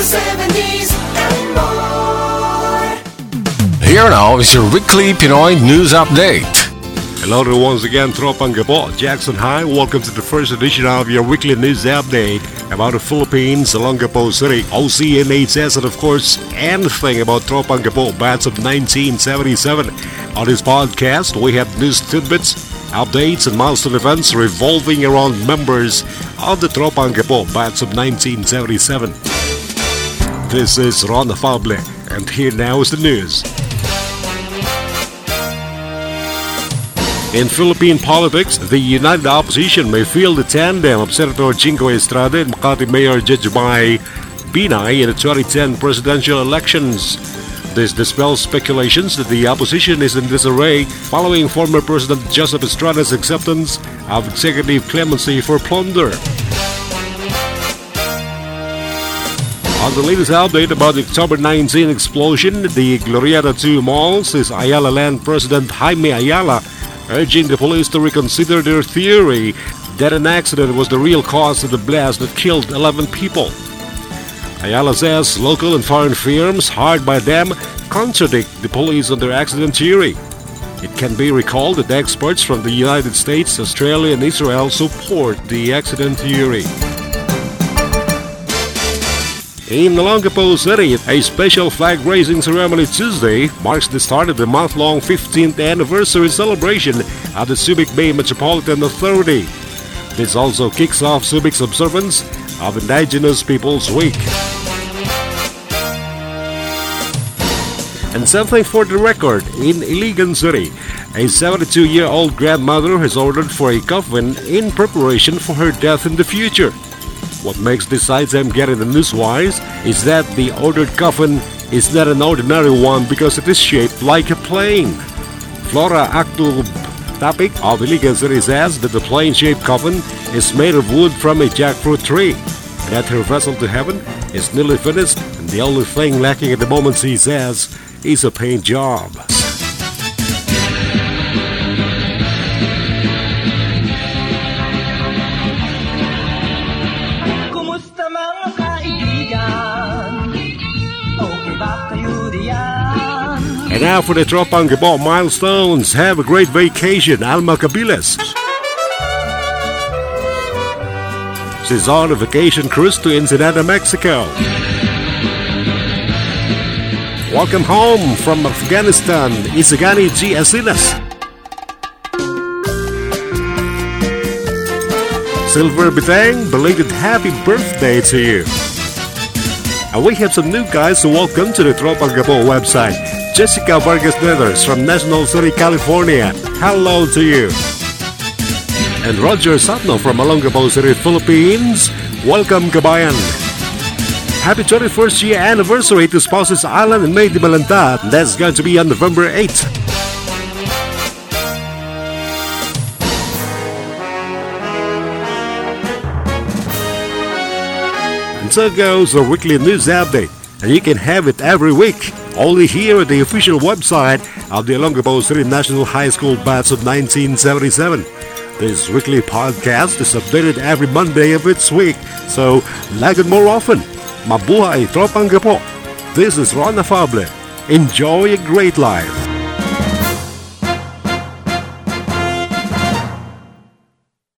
the 70s and more. Here now is your weekly Pinoy news update. Hello there once again, Tropang Gapo, Jackson High. Welcome to the first edition of your weekly news update about the Philippines, Olongapo City, OCNHS, and of course, anything about Tropang Gapo, Bats of 1977. On this podcast, we have news tidbits, updates, and milestone events revolving around members of the Tropang Gapo, Bats of 1977. This is Ron Afable, and here now is the news. In Philippine politics, the United Opposition may feel the tandem of Senator Jinggoy Estrada and Makati Mayor Jejomar Binay in the 2010 presidential elections. This dispels speculations that the opposition is in disarray following former President Joseph Estrada's acceptance of executive clemency for plunder. The latest update about the October 19 explosion at the Glorieta 2 malls is Ayala Land President Jaime Ayala urging the police to reconsider their theory that an accident was the real cause of the blast that killed 11 people. Ayala says local and foreign firms hired by them contradict the police on their accident theory. It can be recalled that experts from the United States, Australia, and Israel support the accident theory. In Olongapo City, a special flag raising ceremony Tuesday marks the start of the month-long 15th anniversary celebration at the Subic Bay Metropolitan Authority. This also kicks off Subic's observance of Indigenous Peoples Week. And something for the record, in Iligan City, a 72-year-old grandmother has ordered for a coffin in preparation for her death in the future. What makes this item get in the newswise is that the ordered coffin is not an ordinary one because it is shaped like a plane. Flora Aktub Tapik of Iligan says that the plane-shaped coffin is made of wood from a jackfruit tree. That her vessel to heaven is nearly finished and the only thing lacking at the moment, she says, is a paint job. And now for the Tropang Gapo milestones. Have a great vacation, Alma Cabiles. She's on a vacation cruise to Ensenada, Mexico. Welcome home from Afghanistan, Isagani G. Asinas. Silver Bitang, belated happy birthday to you. And we have some new guys to welcome to the Tropang Gapo website. Jessica Vargas Nethers from National City, California. Hello to you. And Roger Satno from Olongapo City, Philippines. Welcome, Kabayan. Happy 21st year anniversary to Spouses Island and May de Malanta. That's going to be on November 8th. And so goes the weekly news update. And you can have it every week, only here at the official website of the Olongapo City National High School Bats of 1977. This weekly podcast is updated every Monday of its week, so like it more often. Mabuhay Tropang Gapo. This is Ron Afable. Enjoy a great life.